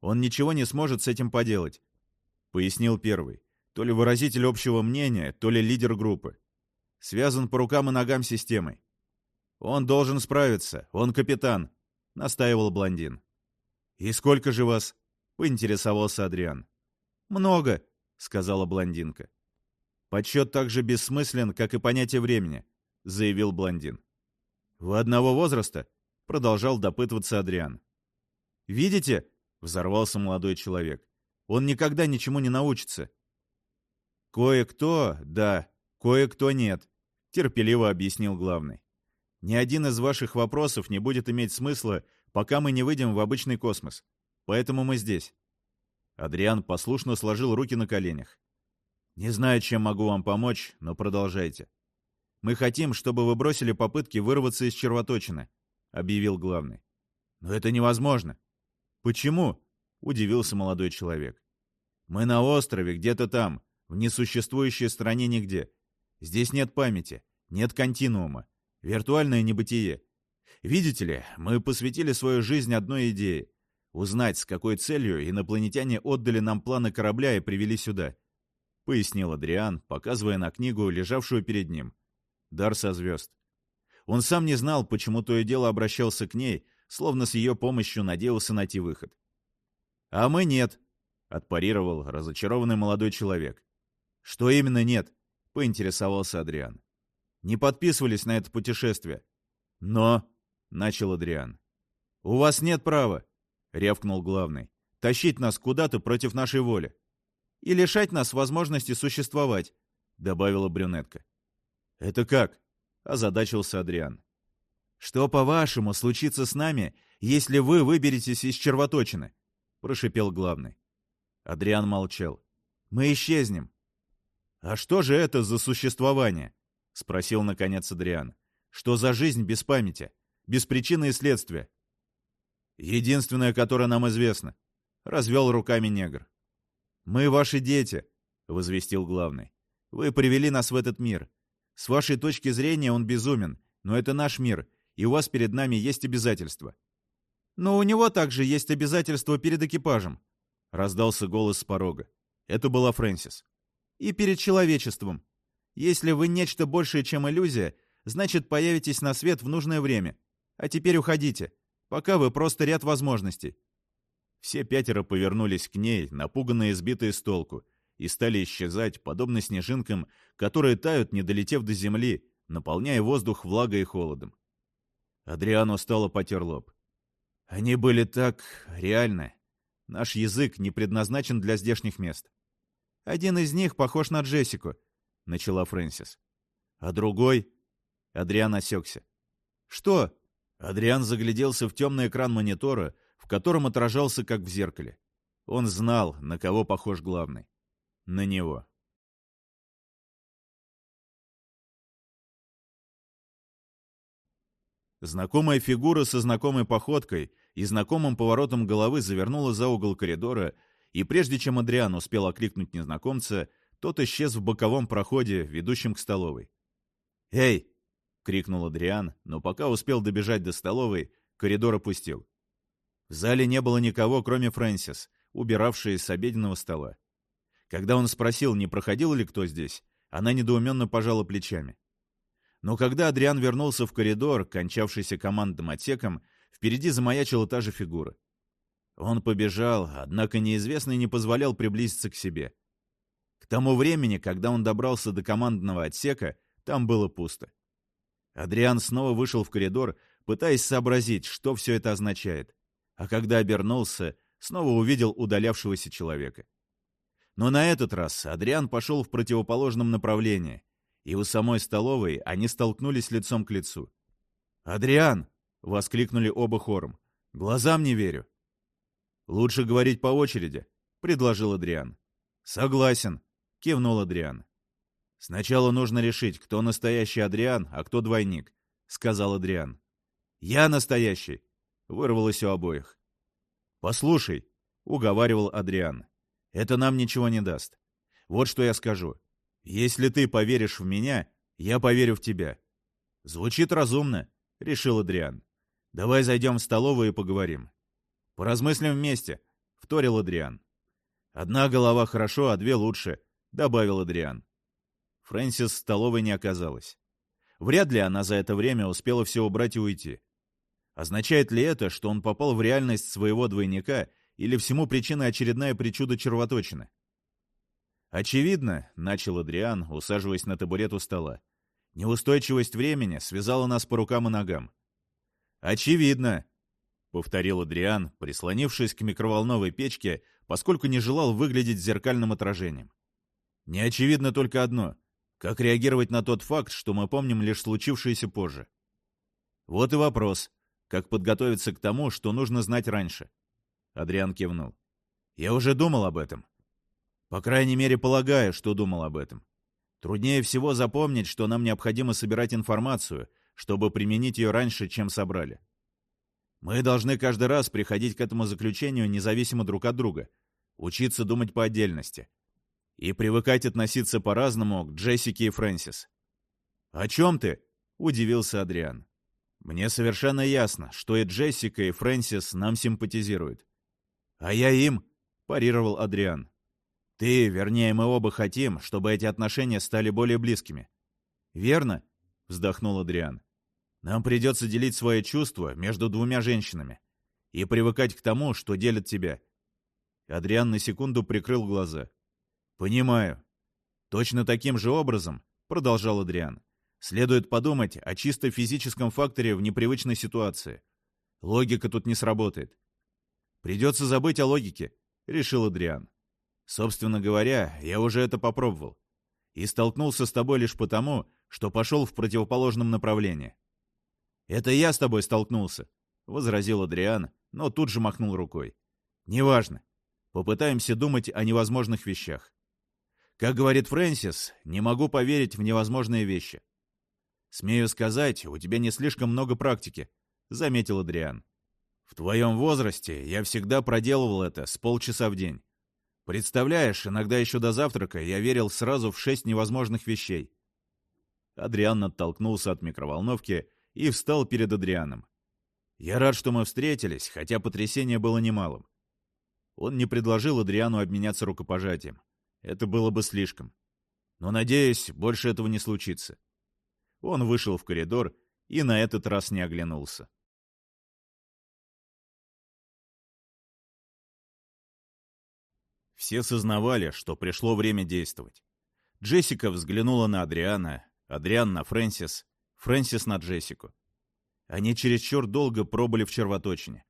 «Он ничего не сможет с этим поделать», — пояснил первый. То ли выразитель общего мнения, то ли лидер группы. Связан по рукам и ногам системой. «Он должен справиться, он капитан», — настаивал блондин. «И сколько же вас?» — поинтересовался Адриан. «Много», — сказала блондинка. «Подсчет так же бессмыслен, как и понятие времени», — заявил блондин. «Вы одного возраста?» — продолжал допытываться Адриан. «Видите?» — взорвался молодой человек. «Он никогда ничему не научится». «Кое-кто, да, кое-кто нет», — терпеливо объяснил главный. Ни один из ваших вопросов не будет иметь смысла, пока мы не выйдем в обычный космос. Поэтому мы здесь». Адриан послушно сложил руки на коленях. «Не знаю, чем могу вам помочь, но продолжайте. Мы хотим, чтобы вы бросили попытки вырваться из червоточины», — объявил главный. «Но это невозможно». «Почему?» — удивился молодой человек. «Мы на острове, где-то там, в несуществующей стране нигде. Здесь нет памяти, нет континуума. Виртуальное небытие. Видите ли, мы посвятили свою жизнь одной идее — узнать, с какой целью инопланетяне отдали нам планы корабля и привели сюда. Пояснил Адриан, показывая на книгу, лежавшую перед ним. Дар со звезд. Он сам не знал, почему то и дело обращался к ней, словно с ее помощью надеялся найти выход. «А мы нет», — отпарировал разочарованный молодой человек. «Что именно нет?» — поинтересовался Адриан не подписывались на это путешествие. Но, — начал Адриан. У вас нет права, — рявкнул главный, — тащить нас куда-то против нашей воли. И лишать нас возможности существовать, — добавила брюнетка. Это как? — озадачился Адриан. Что, по-вашему, случится с нами, если вы выберетесь из червоточины? — прошипел главный. Адриан молчал. Мы исчезнем. А что же это за существование? — спросил, наконец, Адриан. «Что за жизнь без памяти? Без причины и следствия?» «Единственное, которое нам известно», — развел руками негр. «Мы ваши дети», — возвестил главный. «Вы привели нас в этот мир. С вашей точки зрения он безумен, но это наш мир, и у вас перед нами есть обязательства». «Но у него также есть обязательства перед экипажем», — раздался голос с порога. Это была Фрэнсис. «И перед человечеством. Если вы нечто большее, чем иллюзия, значит, появитесь на свет в нужное время. А теперь уходите, пока вы просто ряд возможностей». Все пятеро повернулись к ней, напуганные и сбитые с толку, и стали исчезать, подобно снежинкам, которые тают, не долетев до земли, наполняя воздух влагой и холодом. Адриан устало потер лоб. Они были так реальны. Наш язык не предназначен для здешних мест. Один из них похож на Джессику, — начала Фрэнсис. А другой? Адриан осекся. Что? Адриан загляделся в темный экран монитора, в котором отражался, как в зеркале. Он знал, на кого похож главный. На него. Знакомая фигура со знакомой походкой и знакомым поворотом головы завернула за угол коридора, и прежде чем Адриан успел окликнуть незнакомца, тот исчез в боковом проходе, ведущем к столовой. «Эй!» — крикнул Адриан, но пока успел добежать до столовой, коридор опустил. В зале не было никого, кроме Фрэнсис, убиравшей с обеденного стола. Когда он спросил, не проходил ли кто здесь, она недоуменно пожала плечами. Но когда Адриан вернулся в коридор, кончавшийся командным отсеком, впереди замаячила та же фигура. Он побежал, однако неизвестный не позволял приблизиться к себе. К тому времени, когда он добрался до командного отсека, там было пусто. Адриан снова вышел в коридор, пытаясь сообразить, что все это означает. А когда обернулся, снова увидел удалявшегося человека. Но на этот раз Адриан пошел в противоположном направлении, и у самой столовой они столкнулись лицом к лицу. «Адриан!» — воскликнули оба хором. «Глазам не верю!» «Лучше говорить по очереди», — предложил Адриан. «Согласен», — кивнул Адриан. «Сначала нужно решить, кто настоящий Адриан, а кто двойник», — сказал Адриан. «Я настоящий», — вырвалось у обоих. «Послушай», — уговаривал Адриан, — «это нам ничего не даст. Вот что я скажу. Если ты поверишь в меня, я поверю в тебя. Звучит разумно, решил Адриан. Давай зайдем в столовую и поговорим. Поразмыслим вместе, вторил Адриан. Одна голова хорошо, а две лучше, добавил Адриан. Фрэнсис в столовой не оказалась. Вряд ли она за это время успела все убрать и уйти. Означает ли это, что он попал в реальность своего двойника, или всему причина очередная причуда червоточины? «Очевидно», — начал Адриан, усаживаясь на табурет у стола, «неустойчивость времени связала нас по рукам и ногам». «Очевидно», — повторил Адриан, прислонившись к микроволновой печке, поскольку не желал выглядеть зеркальным отражением. «Не очевидно только одно — как реагировать на тот факт, что мы помним лишь случившееся позже. Вот и вопрос, как подготовиться к тому, что нужно знать раньше». Адриан кивнул. «Я уже думал об этом. По крайней мере, полагаю, что думал об этом. Труднее всего запомнить, что нам необходимо собирать информацию, чтобы применить ее раньше, чем собрали. Мы должны каждый раз приходить к этому заключению независимо друг от друга, учиться думать по отдельности и привыкать относиться по-разному к Джессике и Фрэнсис. «О чем ты?» — удивился Адриан. «Мне совершенно ясно, что и Джессика, и Фрэнсис нам симпатизируют». «А я им», — парировал Адриан. Ты, вернее, мы оба хотим, чтобы эти отношения стали более близкими. Верно? Вздохнул Адриан. Нам придется делить свои чувства между двумя женщинами и привыкать к тому, что делят тебя. Адриан на секунду прикрыл глаза. Понимаю. Точно таким же образом, продолжал Адриан, следует подумать о чисто физическом факторе в непривычной ситуации. Логика тут не сработает. Придется забыть о логике, решил Адриан. Собственно говоря, я уже это попробовал. И столкнулся с тобой лишь потому, что пошел в противоположном направлении. «Это я с тобой столкнулся», — возразил Адриан, но тут же махнул рукой. «Неважно. Попытаемся думать о невозможных вещах. Как говорит Фрэнсис, не могу поверить в невозможные вещи. Смею сказать, у тебя не слишком много практики, заметил Адриан. В твоем возрасте я всегда проделывал это с полчаса в день. Представляешь, иногда еще до завтрака я верил сразу в шесть невозможных вещей. Адриан оттолкнулся от микроволновки и встал перед Адрианом. «Я рад, что мы встретились, хотя потрясение было немалым. Он не предложил Адриану обменяться рукопожатием. Это было бы слишком. Но, надеюсь, больше этого не случится. Он вышел в коридор и на этот раз не оглянулся. Все сознавали, что пришло время действовать. Джессика взглянула на Адриана, Адриан на Фрэнсис, Фрэнсис на Джессику. Они чересчур долго пробыли в червоточине.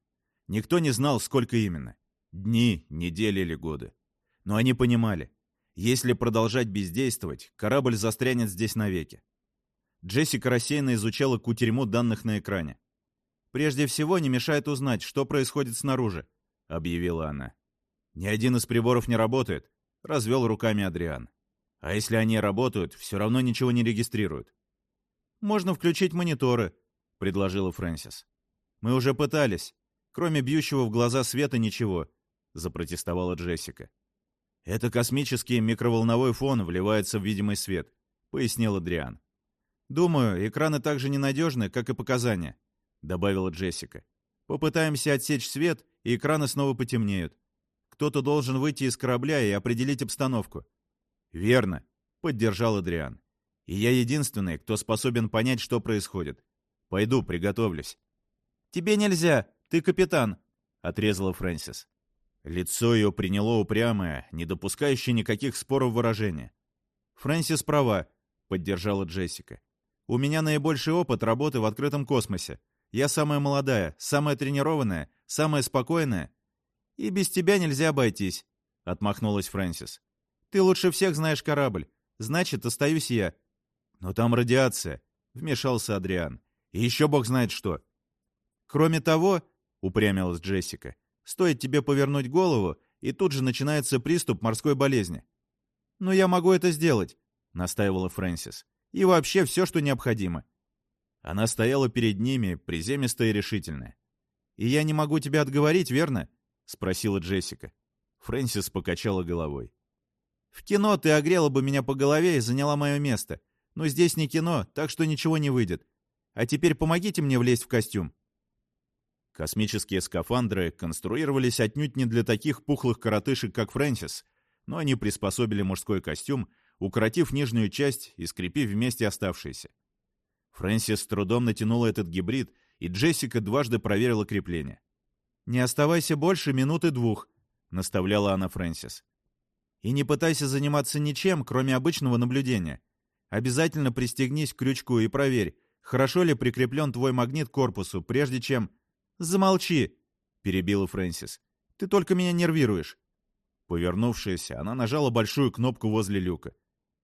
Никто не знал, сколько именно. Дни, недели или годы. Но они понимали, если продолжать бездействовать, корабль застрянет здесь навеки. Джессика рассеянно изучала кутерьму данных на экране. «Прежде всего, не мешает узнать, что происходит снаружи», — объявила она. «Ни один из приборов не работает», — развел руками Адриан. «А если они работают, все равно ничего не регистрируют». «Можно включить мониторы», — предложила Фрэнсис. «Мы уже пытались. Кроме бьющего в глаза света ничего запротестовала Джессика. «Это космический микроволновой фон вливается в видимый свет», — пояснил Адриан. «Думаю, экраны так же ненадежны, как и показания», — добавила Джессика. «Попытаемся отсечь свет, и экраны снова потемнеют. Кто-то должен выйти из корабля и определить обстановку». «Верно», — поддержал Адриан. «И я единственный, кто способен понять, что происходит. Пойду, приготовлюсь». «Тебе нельзя, ты капитан», — отрезала Фрэнсис. Лицо ее приняло упрямое, не допускающее никаких споров выражение. «Фрэнсис права», — поддержала Джессика. «У меня наибольший опыт работы в открытом космосе. Я самая молодая, самая тренированная, самая спокойная. И без тебя нельзя обойтись», — отмахнулась Фрэнсис. «Ты лучше всех знаешь корабль. Значит, остаюсь я». «Но там радиация», — вмешался Адриан. «И еще бог знает что». «Кроме того», — упрямилась Джессика, — Стоит тебе повернуть голову, и тут же начинается приступ морской болезни. «Но я могу это сделать», — настаивала Фрэнсис. «И вообще все, что необходимо». Она стояла перед ними, приземистая и решительная. «И я не могу тебя отговорить, верно?» — спросила Джессика. Фрэнсис покачала головой. «В кино ты огрела бы меня по голове и заняла мое место. Но здесь не кино, так что ничего не выйдет. А теперь помогите мне влезть в костюм». Космические скафандры конструировались отнюдь не для таких пухлых коротышек, как Фрэнсис, но они приспособили мужской костюм, укоротив нижнюю часть и скрепив вместе оставшиеся. Фрэнсис с трудом натянула этот гибрид, и Джессика дважды проверила крепление. «Не оставайся больше минуты двух», — наставляла она Фрэнсис. «И не пытайся заниматься ничем, кроме обычного наблюдения. Обязательно пристегнись к крючку и проверь, хорошо ли прикреплен твой магнит к корпусу, прежде чем...» «Замолчи!» — перебила Фрэнсис. «Ты только меня нервируешь!» Повернувшись, она нажала большую кнопку возле люка.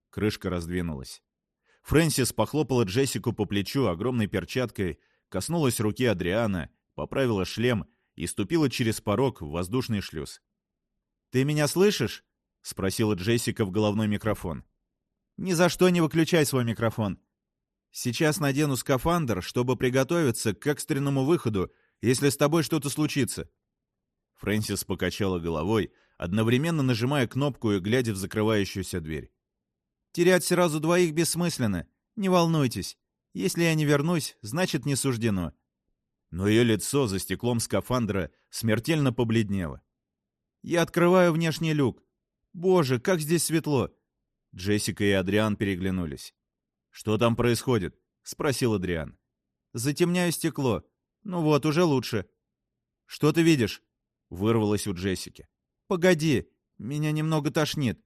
Крышка раздвинулась. Фрэнсис похлопала Джессику по плечу огромной перчаткой, коснулась руки Адриана, поправила шлем и ступила через порог в воздушный шлюз. «Ты меня слышишь?» — спросила Джессика в головной микрофон. «Ни за что не выключай свой микрофон. Сейчас надену скафандр, чтобы приготовиться к экстренному выходу если с тобой что-то случится». Фрэнсис покачала головой, одновременно нажимая кнопку и глядя в закрывающуюся дверь. «Терять сразу двоих бессмысленно. Не волнуйтесь. Если я не вернусь, значит, не суждено». Но ее лицо за стеклом скафандра смертельно побледнело. «Я открываю внешний люк. Боже, как здесь светло!» Джессика и Адриан переглянулись. «Что там происходит?» — спросил Адриан. «Затемняю стекло. «Ну вот, уже лучше». «Что ты видишь?» — вырвалось у Джессики. «Погоди, меня немного тошнит.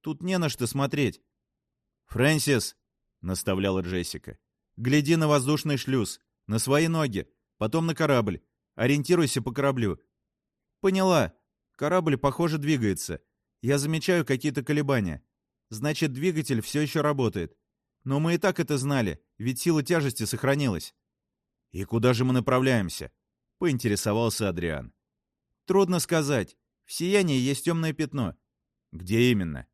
Тут не на что смотреть». «Фрэнсис!» — наставляла Джессика. «Гляди на воздушный шлюз, на свои ноги, потом на корабль. Ориентируйся по кораблю». «Поняла. Корабль, похоже, двигается. Я замечаю какие-то колебания. Значит, двигатель все еще работает. Но мы и так это знали, ведь сила тяжести сохранилась». «И куда же мы направляемся?» — поинтересовался Адриан. «Трудно сказать. В сиянии есть темное пятно». «Где именно?»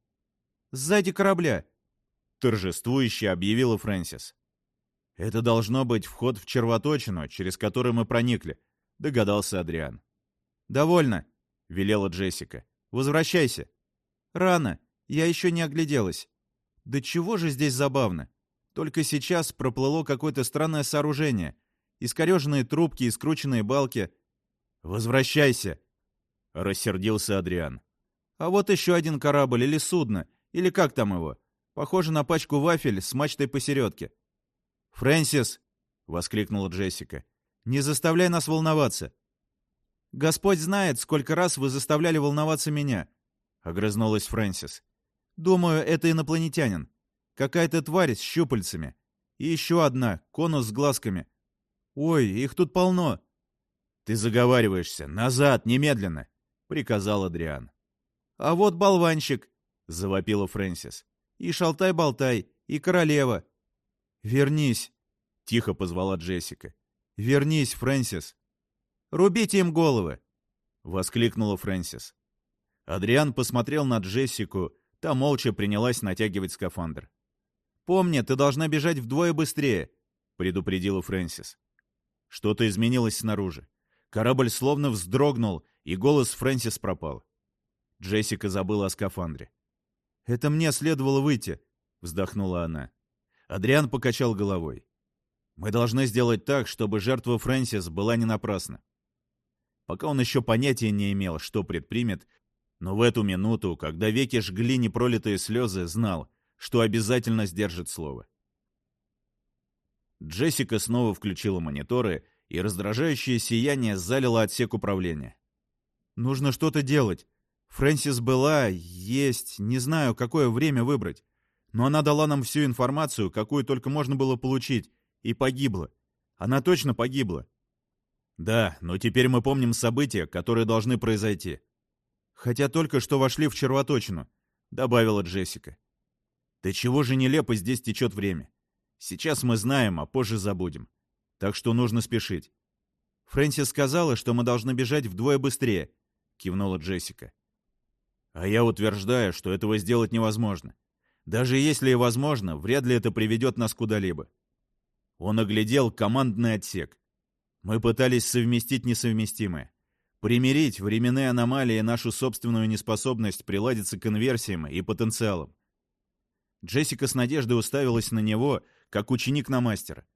«Сзади корабля», — торжествующе объявила Фрэнсис. «Это должно быть вход в червоточину, через который мы проникли», — догадался Адриан. «Довольно», — велела Джессика. «Возвращайся». «Рано. Я еще не огляделась». «Да чего же здесь забавно? Только сейчас проплыло какое-то странное сооружение. Искореженные трубки и скрученные балки. «Возвращайся!» — рассердился Адриан. «А вот еще один корабль или судно, или как там его? Похоже на пачку вафель с мачтой посередке». «Фрэнсис!» — воскликнула Джессика. «Не заставляй нас волноваться!» «Господь знает, сколько раз вы заставляли волноваться меня!» — огрызнулась Фрэнсис. «Думаю, это инопланетянин. Какая-то тварь с щупальцами. И еще одна, конус с глазками. Ой, их тут полно!» «Ты заговариваешься! Назад, немедленно!» — приказал Адриан. «А вот болванщик!» — завопила Фрэнсис. «И шалтай-болтай, и королева!» «Вернись!» — тихо позвала Джессика. «Вернись, Фрэнсис!» «Рубите им головы!» — воскликнула Фрэнсис. Адриан посмотрел на Джессику, та молча принялась натягивать скафандр. «Помни, ты должна бежать вдвое быстрее!» — предупредила Фрэнсис. Что-то изменилось снаружи. Корабль словно вздрогнул, и голос Фрэнсис пропал. Джессика забыла о скафандре. «Это мне следовало выйти», — вздохнула она. Адриан покачал головой. «Мы должны сделать так, чтобы жертва Фрэнсис была не напрасна». Пока он еще понятия не имел, что предпримет, но в эту минуту, когда веки жгли непролитые слезы, знал, что обязательно сдержит слово. Джессика снова включила мониторы и раздражающее сияние залило отсек управления. «Нужно что-то делать. Фрэнсис была, есть, не знаю, какое время выбрать. Но она дала нам всю информацию, какую только можно было получить, и погибла. Она точно погибла». «Да, но теперь мы помним события, которые должны произойти». «Хотя только что вошли в червоточину», — добавила Джессика. «Да чего же нелепо здесь течет время? Сейчас мы знаем, а позже забудем. Так что нужно спешить. Фрэнсис сказала, что мы должны бежать вдвое быстрее, кивнула Джессика. А я утверждаю, что этого сделать невозможно. Даже если и возможно, вряд ли это приведет нас куда-либо. Он оглядел командный отсек. Мы пытались совместить несовместимое. Примирить временные аномалии и нашу собственную неспособность приладиться к инверсиям и потенциалам. Джессика с надеждой уставилась на него, как ученик на мастера.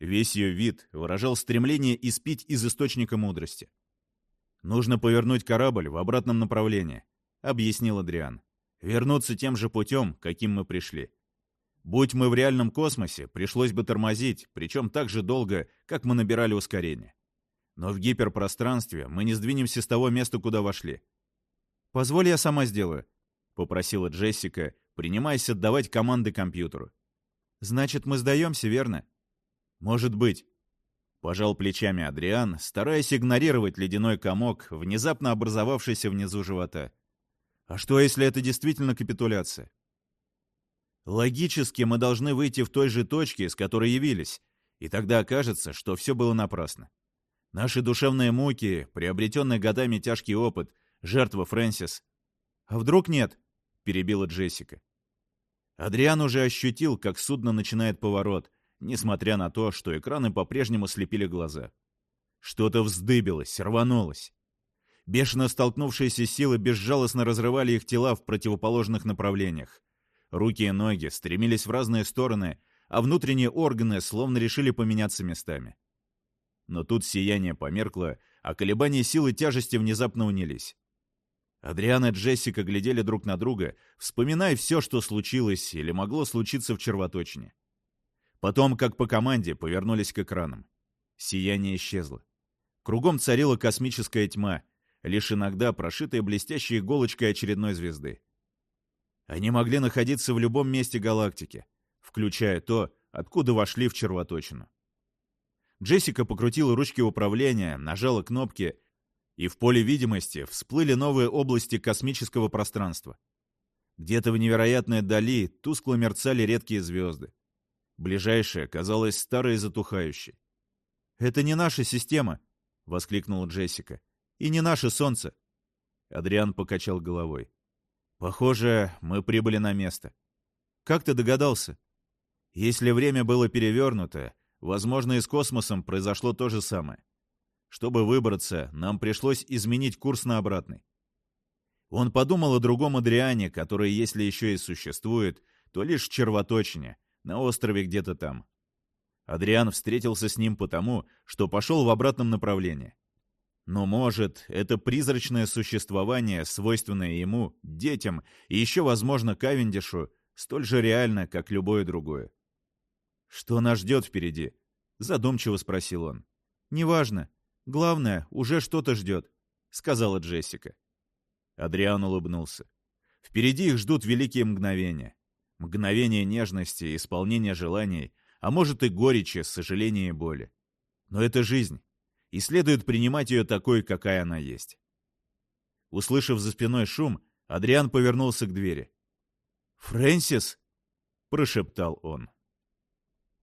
Весь ее вид выражал стремление испить из источника мудрости. «Нужно повернуть корабль в обратном направлении», — объяснил Адриан. «Вернуться тем же путем, каким мы пришли. Будь мы в реальном космосе, пришлось бы тормозить, причем так же долго, как мы набирали ускорение. Но в гиперпространстве мы не сдвинемся с того места, куда вошли». «Позволь, я сама сделаю», — попросила Джессика, принимаясь отдавать команды компьютеру. «Значит, мы сдаемся, верно?» «Может быть». Пожал плечами Адриан, стараясь игнорировать ледяной комок, внезапно образовавшийся внизу живота. «А что, если это действительно капитуляция?» «Логически мы должны выйти в той же точке, с которой явились, и тогда окажется, что все было напрасно. Наши душевные муки, приобретенный годами тяжкий опыт, жертва Фрэнсис. А вдруг нет?» — перебила Джессика. Адриан уже ощутил, как судно начинает поворот, несмотря на то, что экраны по-прежнему слепили глаза. Что-то вздыбилось, рванулось. Бешено столкнувшиеся силы безжалостно разрывали их тела в противоположных направлениях. Руки и ноги стремились в разные стороны, а внутренние органы словно решили поменяться местами. Но тут сияние померкло, а колебания силы тяжести внезапно унились. Адриан и Джессика глядели друг на друга, вспоминая все, что случилось или могло случиться в червоточине. Потом, как по команде, повернулись к экранам. Сияние исчезло. Кругом царила космическая тьма, лишь иногда прошитая блестящей иголочкой очередной звезды. Они могли находиться в любом месте галактики, включая то, откуда вошли в червоточину. Джессика покрутила ручки управления, нажала кнопки, и в поле видимости всплыли новые области космического пространства. Где-то в невероятной дали тускло мерцали редкие звезды. Ближайшая казалась старой и затухающей. «Это не наша система!» — воскликнула Джессика. «И не наше солнце!» Адриан покачал головой. «Похоже, мы прибыли на место. Как ты догадался? Если время было перевернуто, возможно, и с космосом произошло то же самое. Чтобы выбраться, нам пришлось изменить курс на обратный. Он подумал о другом Адриане, который, если еще и существует, то лишь червоточине, На острове где-то там. Адриан встретился с ним потому, что пошел в обратном направлении. Но, может, это призрачное существование, свойственное ему, детям и еще, возможно, Кавендишу, столь же реально, как любое другое. «Что нас ждет впереди?» — задумчиво спросил он. «Неважно. Главное, уже что-то ждет», — сказала Джессика. Адриан улыбнулся. «Впереди их ждут великие мгновения. Мгновения нежности, исполнения желаний, а может и горечи, сожаления и боли. Но это жизнь и следует принимать ее такой, какая она есть. Услышав за спиной шум, Адриан повернулся к двери. «Фрэнсис!» — прошептал он.